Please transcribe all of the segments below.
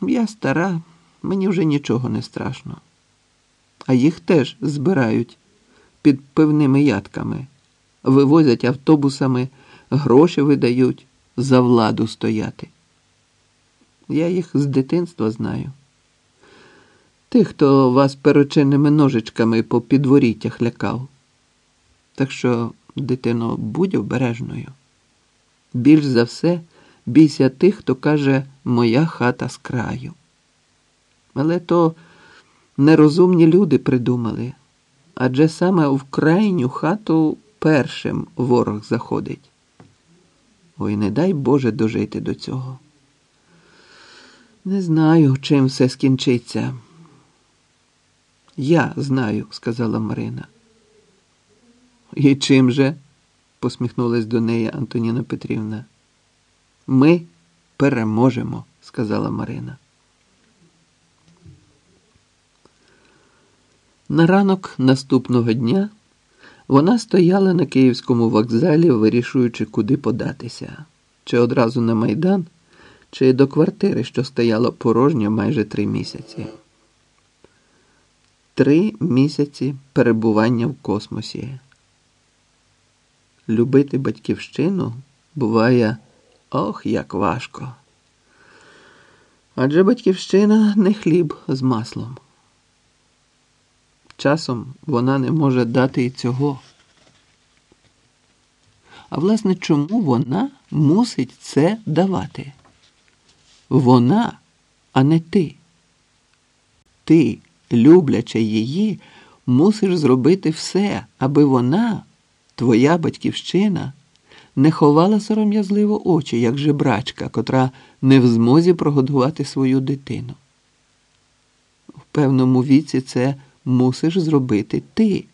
Я стара, мені вже нічого не страшно. А їх теж збирають під пивними ядками, вивозять автобусами, гроші видають, за владу стояти. Я їх з дитинства знаю. Тих, хто вас перочинними ножичками по підворіттях лякав. Так що, дитино, будь обережною. Більш за все, бійся тих, хто каже моя хата з краю. Але то нерозумні люди придумали, адже саме в крайню хату першим ворог заходить. Ой, не дай Боже дожити до цього. Не знаю, чим все скінчиться. Я знаю, сказала Марина. І чим же? посміхнулась до неї Антоніна Петрівна. Ми переможемо, сказала Марина. На ранок наступного дня вона стояла на київському вокзалі, вирішуючи, куди податися, чи одразу на майдан, чи до квартири, що стояла порожня майже три місяці. Три місяці перебування в космосі. Любити батьківщину буває ох, як важко. Адже батьківщина не хліб з маслом. Часом вона не може дати і цього. А власне, чому вона мусить це давати? Вона, а не ти. Ти, люблячи її, мусиш зробити все, аби вона, твоя батьківщина, не ховала сором'язливо очі, як жебрачка, котра не в змозі прогодувати свою дитину. В певному віці це мусиш зробити ти,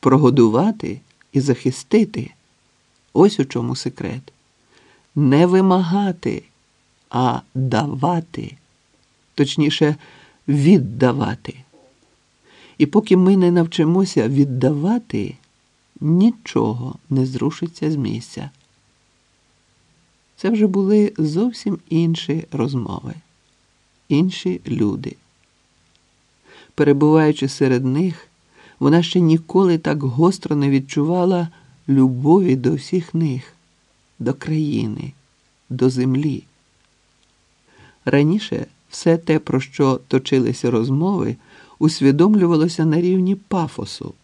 прогодувати і захистити. Ось у чому секрет. Не вимагати, а давати, точніше, віддавати. І поки ми не навчимося віддавати, нічого не зрушиться з місця. Це вже були зовсім інші розмови, інші люди. Перебуваючи серед них, вона ще ніколи так гостро не відчувала любові до всіх них, до країни, до землі. Раніше все те, про що точилися розмови, усвідомлювалося на рівні пафосу.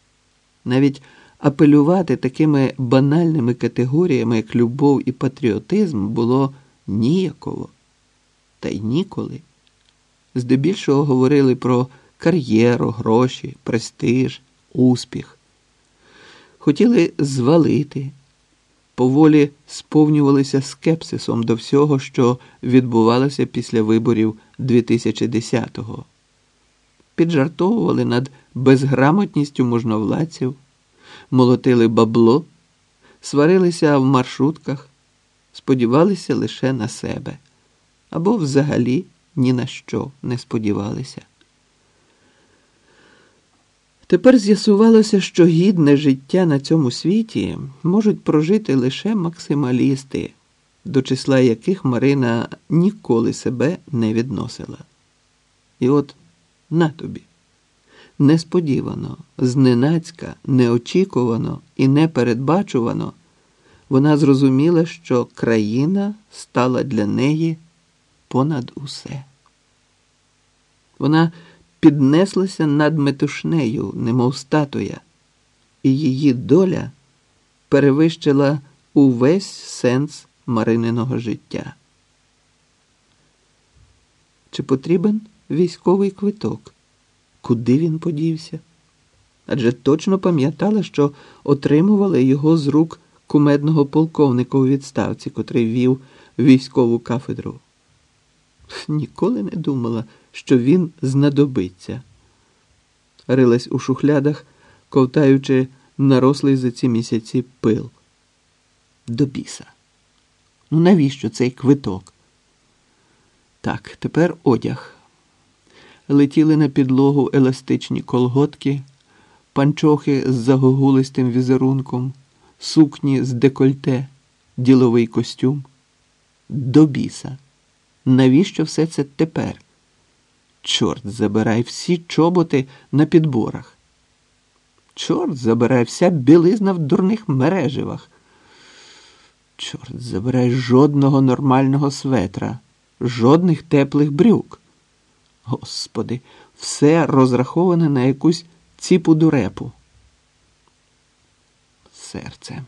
Навіть апелювати такими банальними категоріями, як любов і патріотизм, було ніяково, та й ніколи. Здебільшого говорили про кар'єру, гроші, престиж, успіх. Хотіли звалити, поволі сповнювалися скепсисом до всього, що відбувалося після виборів 2010-го. Піджартовували над безграмотністю можновладців, молотили бабло, сварилися в маршрутках, сподівалися лише на себе або взагалі ні на що не сподівалися. Тепер з'ясувалося, що гідне життя на цьому світі можуть прожити лише максималісти, до числа яких Марина ніколи себе не відносила. І от на тобі. Несподівано, зненацька, неочікувано і непередбачувано вона зрозуміла, що країна стала для неї понад усе. Вона піднеслася над метушнею, немов статуя, і її доля перевищила увесь сенс Марининого життя. Чи потрібен військовий квиток? Куди він подівся? Адже точно пам'ятала, що отримували його з рук кумедного полковника у відставці, котрий вів військову кафедру. Ніколи не думала, що він знадобиться. Рилась у шухлядах, ковтаючи нарослий за ці місяці пил. До біса. Ну навіщо цей квиток? Так, тепер одяг. Летіли на підлогу еластичні колготки, панчохи з загогулистим візерунком, сукні з декольте, діловий костюм. До біса. Навіщо все це тепер? Чорт забирай всі чоботи на підборах. Чорт забирай вся білизна в дурних мереживах. Чорт забирай жодного нормального светра, жодних теплих брюк. Господи, все розраховане на якусь ціпу дурепу. Серце.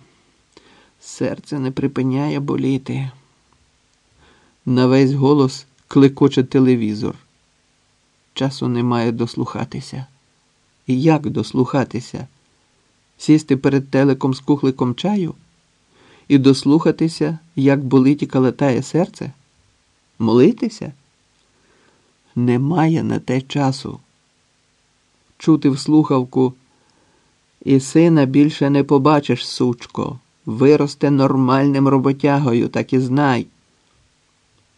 Серце не припиняє боліти. На весь голос клекоче телевізор. Часу немає дослухатися. І як дослухатися? Сісти перед телеком з кухликом чаю і дослухатися, як болить і калатає серце? Молитися? Немає на те часу. Чути в слухавку. І сина більше не побачиш, сучко. Виросте нормальним роботягою, так і знай.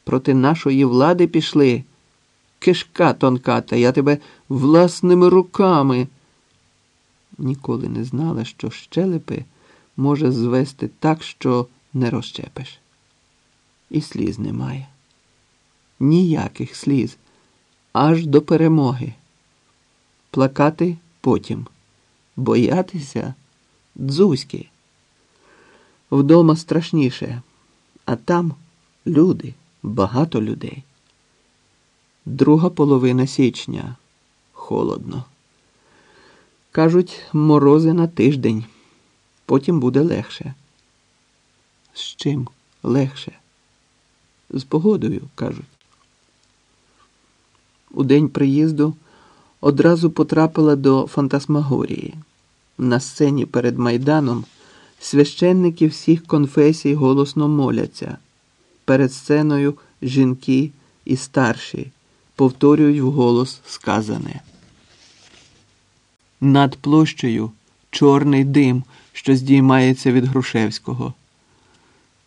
Проти нашої влади пішли. Кишка тонката, я тебе власними руками. Ніколи не знала, що щелепи може звести так, що не розчепиш. І сліз немає. Ніяких сліз, аж до перемоги. Плакати потім, боятися дзузьки. Вдома страшніше, а там люди, багато людей. Друга половина січня. Холодно. Кажуть, морози на тиждень. Потім буде легше. З чим легше? З погодою, кажуть. У день приїзду одразу потрапила до фантасмагорії. На сцені перед майданом священники всіх конфесій голосно моляться. Перед сценою жінки і старші повторюють вголос сказане. Над площею чорний дим, що здіймається від Грушевського.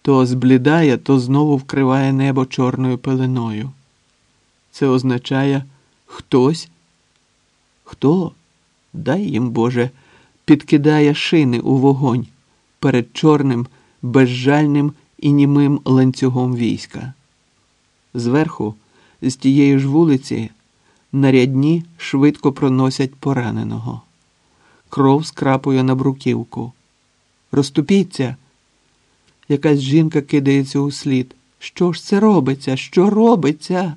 То зблідає, то знову вкриває небо чорною пеленою. Це означає хтось. Хто? Дай їм, Боже, підкидає шини у вогонь перед чорним, безжальним і німим ланцюгом війська. Зверху, з тієї ж вулиці, нарядні швидко проносять пораненого. Кров скрапує на бруківку. Розступіться. Якась жінка кидається у слід. Що ж це робиться? Що робиться?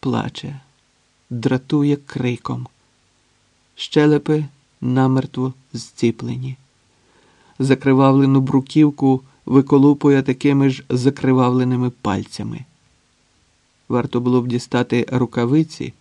Плаче, дратує криком. Щелепи намертво зціплені. Закривавлену бруківку виколупує такими ж закривавленими пальцями. Варто було б дістати рукавиці.